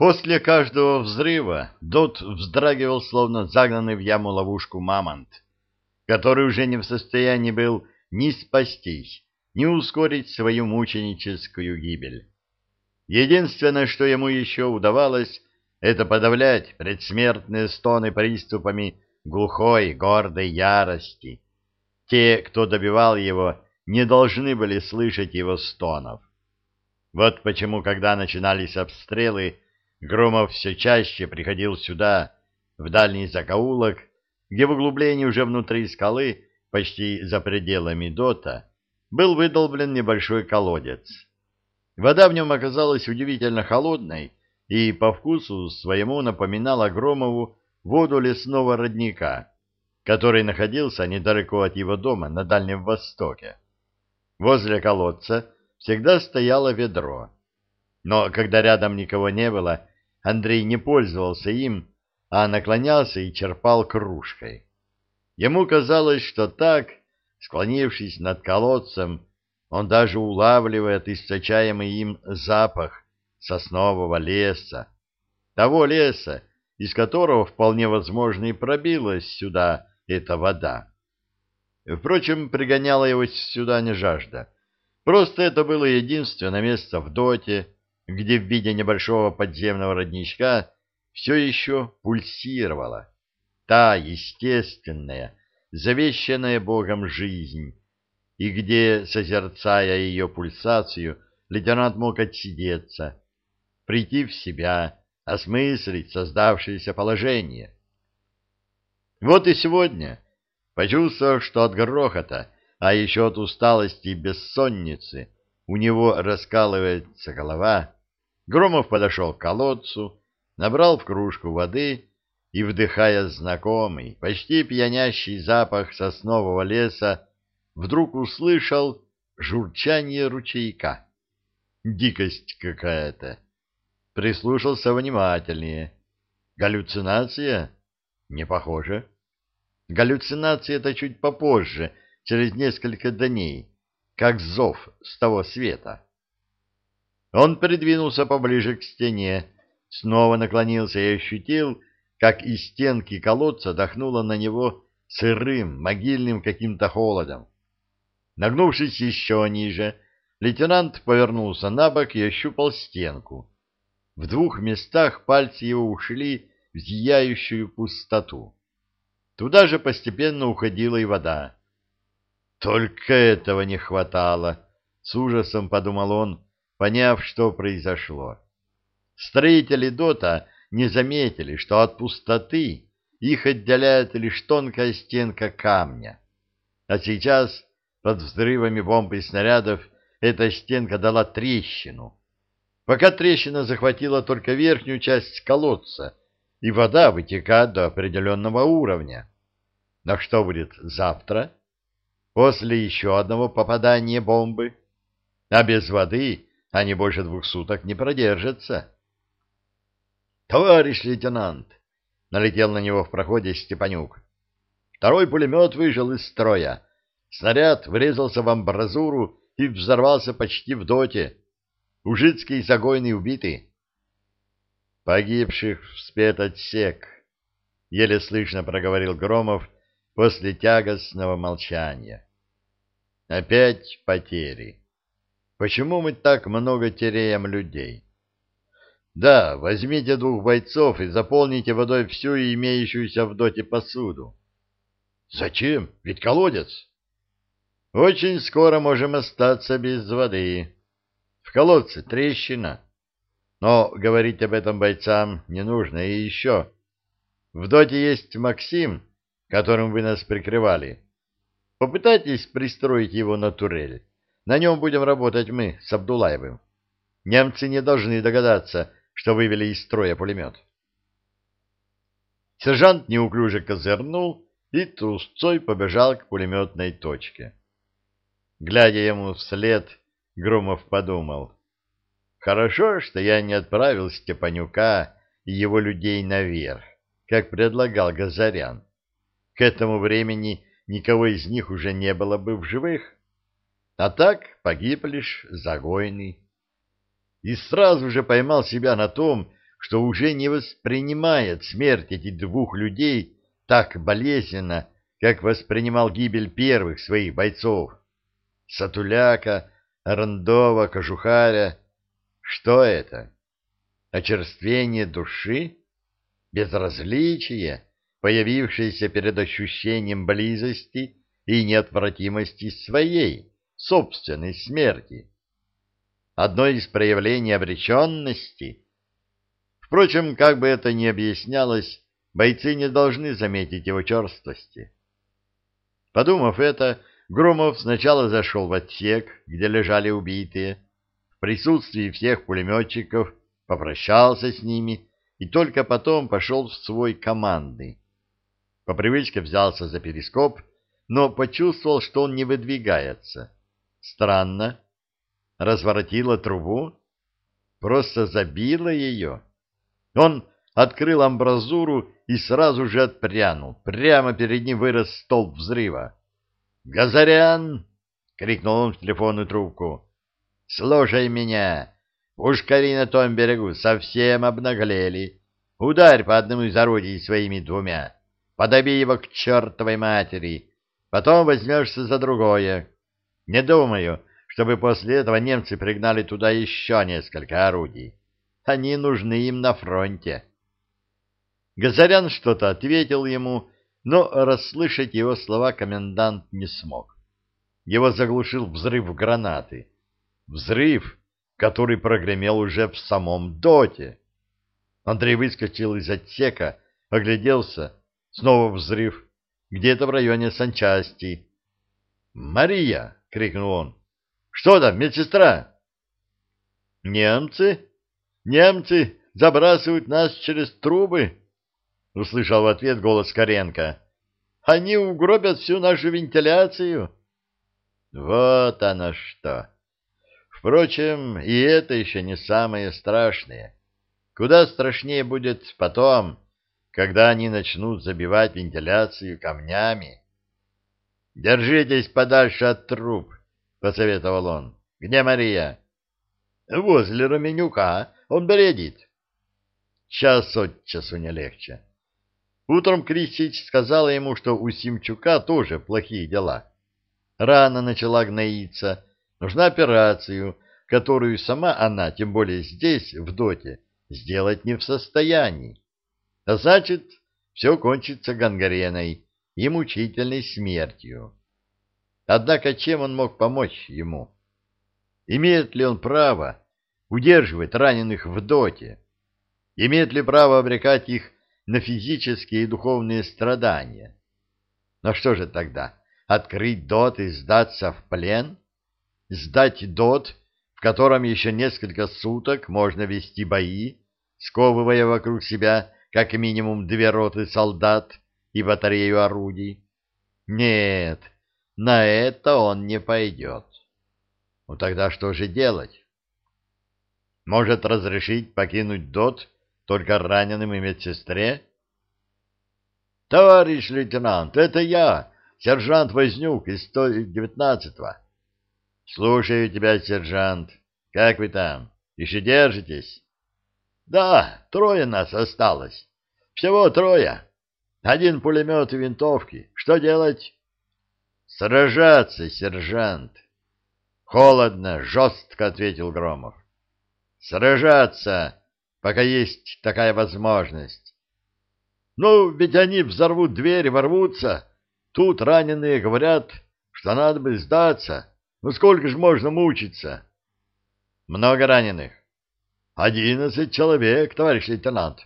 После каждого взрыва Дот вздрагивал, словно загнанный в яму ловушку мамонт, который уже не в состоянии был ни спастись, ни ускорить свою мученическую гибель. Единственное, что ему еще удавалось, это подавлять предсмертные стоны приступами глухой, гордой ярости. Те, кто добивал его, не должны были слышать его стонов. Вот почему, когда начинались обстрелы, Громов все чаще приходил сюда, в дальний закоулок, где в углублении уже внутри скалы, почти за пределами дота, был выдолблен небольшой колодец. Вода в нем оказалась удивительно холодной и по вкусу своему напоминала Громову воду лесного родника, который находился недалеко от его дома на Дальнем Востоке. Возле колодца всегда стояло ведро. Но когда рядом никого не было, Андрей не пользовался им, а наклонялся и черпал кружкой. Ему казалось, что так, склонившись над колодцем, он даже улавливает источаемый им запах соснового леса, того леса, из которого вполне возможно и пробилась сюда эта вода. Впрочем, пригоняла его сюда не жажда. Просто это было единственное место в доте, где в виде небольшого подземного родничка все еще пульсировала та естественная, завещанная Богом жизнь, и где, созерцая ее пульсацию, лейтенант мог отсидеться, прийти в себя, осмыслить создавшееся положение. Вот и сегодня, почувствовав, что от грохота, а еще от усталости и бессонницы, у него раскалывается голова, Громов подошел к колодцу, набрал в кружку воды и, вдыхая знакомый, почти пьянящий запах соснового леса, вдруг услышал журчание ручейка. Дикость какая-то. Прислушался внимательнее. Галлюцинация? Не похоже. Галлюцинация — это чуть попозже, через несколько дней, как зов с того света. Он придвинулся поближе к стене, снова наклонился и ощутил, как из стенки колодца дохнуло на него сырым, могильным каким-то холодом. Нагнувшись еще ниже, лейтенант повернулся на бок и ощупал стенку. В двух местах пальцы его ушли в зияющую пустоту. Туда же постепенно уходила и вода. Только этого не хватало, с ужасом подумал он, поняв, что произошло. Строители ДОТа не заметили, что от пустоты их отделяет лишь тонкая стенка камня. А сейчас, под взрывами бомб и снарядов, эта стенка дала трещину. Пока трещина захватила только верхнюю часть колодца, и вода вытекает до определенного уровня. Но что будет завтра? После еще одного попадания бомбы? А без воды они больше двух суток не продержатся. «Товарищ лейтенант!» — налетел на него в проходе Степанюк. Второй пулемет выжил из строя. Снаряд врезался в амбразуру и взорвался почти в доте. Ужицкий загойный убитый. «Погибших в спецотсек», — еле слышно проговорил Громов после тягостного молчания. «Опять потери». Почему мы так много теряем людей? Да, возьмите двух бойцов и заполните водой всю имеющуюся в доте посуду. Зачем? Ведь колодец. Очень скоро можем остаться без воды. В колодце трещина. Но говорить об этом бойцам не нужно. И еще. В доте есть Максим, которым вы нас прикрывали. Попытайтесь пристроить его на турель. На нем будем работать мы с Абдулаевым. Немцы не должны догадаться, что вывели из строя пулемет. Сержант неуклюже козырнул и трусцой побежал к пулеметной точке. Глядя ему вслед, Громов подумал. Хорошо, что я не отправил Степанюка и его людей наверх, как предлагал Газарян. К этому времени никого из них уже не было бы в живых. А так погиб лишь Загойный. И сразу же поймал себя на том, что уже не воспринимает смерть этих двух людей так болезненно, как воспринимал гибель первых своих бойцов. Сатуляка, Рандова, Кожухаря. Что это? Очерствение души? Безразличие, появившееся перед ощущением близости и неотвратимости своей, собственной смерти? Одно из проявлений обреченности? Впрочем, как бы это ни объяснялось, бойцы не должны заметить его черствости. Подумав это, Громов сначала зашел в отсек, где лежали убитые, в присутствии всех пулеметчиков попрощался с ними и только потом пошел в свой командный. По привычке взялся за перископ, но почувствовал, что он не выдвигается. Странно. Разворотила трубу? Просто забила ее? Он открыл амбразуру и сразу же отпрянул. Прямо перед ним вырос столб взрыва. «Газарян!» — крикнул он в телефонную трубку. «Слушай меня! Пушкари на том берегу совсем обнаглели. Ударь по одному из орудий своими двумя. Подоби его к чертовой матери. Потом возьмешься за другое. Не думаю, чтобы после этого немцы пригнали туда еще несколько орудий. Они нужны им на фронте». Газарян что-то ответил ему, но расслышать его слова комендант не смог. Его заглушил взрыв гранаты. Взрыв, который прогремел уже в самом доте. Андрей выскочил из отсека, огляделся. Снова взрыв. Где-то в районе санчасти. «Мария!» — крикнул он. «Что там, медсестра?» «Немцы? Немцы забрасывают нас через трубы!» — услышал в ответ голос Коренко. «Они угробят всю нашу вентиляцию». «Вот оно что!» Впрочем, и это еще не самое страшное. Куда страшнее будет потом, когда они начнут забивать вентиляцию камнями. «Держитесь подальше от труб», — посоветовал он. «Где Мария?» «Возле Роменюка. Он бредит». «Час от часу не легче». Утром Крисич сказала ему, что у Симчука тоже плохие дела. Рана начала гноиться, нужна операцию, которую сама она, тем более здесь, в доте, сделать не в состоянии. А значит, все кончится гангреной и мучительной смертью. Однако чем он мог помочь ему? Имеет ли он право удерживать раненых в доте? Имеет ли право обрекать их на физические и духовные страдания. Но что же тогда, открыть дот и сдаться в плен? Сдать дот, в котором еще несколько суток можно вести бои, сковывая вокруг себя как минимум две роты солдат и батарею орудий? Нет, на это он не пойдет. Ну тогда что же делать? Может разрешить покинуть ДОТ только раненым и медсестре? — Товарищ лейтенант, это я, сержант Вознюк из 119-го. — Слушаю тебя, сержант. Как вы там? Еще держитесь? — Да, трое нас осталось. Всего трое. Один пулемет и винтовки. Что делать? — Сражаться, сержант. — Холодно, жестко ответил Громов. — Сражаться! пока есть такая возможность. Ну, ведь они взорвут дверь, ворвутся. Тут раненые говорят, что надо бы сдаться. Ну сколько же можно мучиться? Много раненых. Одиннадцать человек, товарищ лейтенант.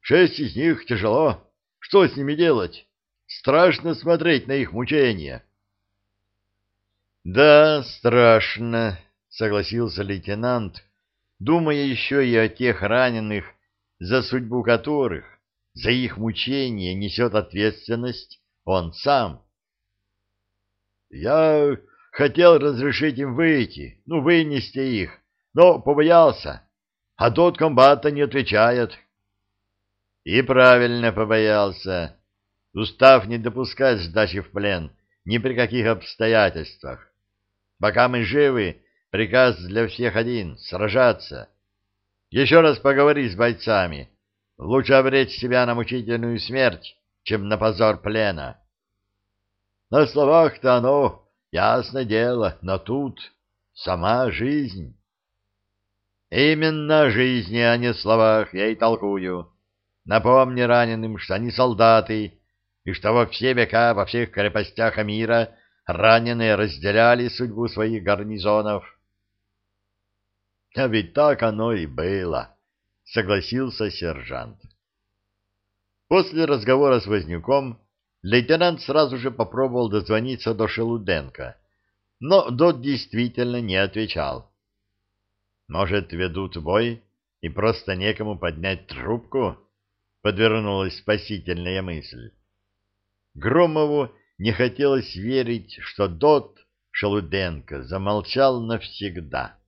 Шесть из них тяжело. Что с ними делать? Страшно смотреть на их мучения. Да, страшно, согласился лейтенант, думая еще и о тех раненых, за судьбу которых, за их мучение несет ответственность он сам. Я хотел разрешить им выйти, ну, вынести их, но побоялся, а тот комбата не отвечает. И правильно побоялся, устав не допускать сдачи в плен ни при каких обстоятельствах. Пока мы живы, Приказ для всех один — сражаться. Еще раз поговори с бойцами. Лучше обречь себя на мучительную смерть, чем на позор плена. На словах-то оно, ясно дело, но тут сама жизнь. Именно о жизни, а не словах, я и толкую. Напомни раненым, что они солдаты, и что во все века во всех крепостях мира раненые разделяли судьбу своих гарнизонов. А ведь так оно и было, согласился сержант. После разговора с Вознюком лейтенант сразу же попробовал дозвониться до Шелуденко, но Дот действительно не отвечал. Может, ведут бой и просто некому поднять трубку? Подвернулась спасительная мысль. Громову не хотелось верить, что Дот Шелуденко замолчал навсегда.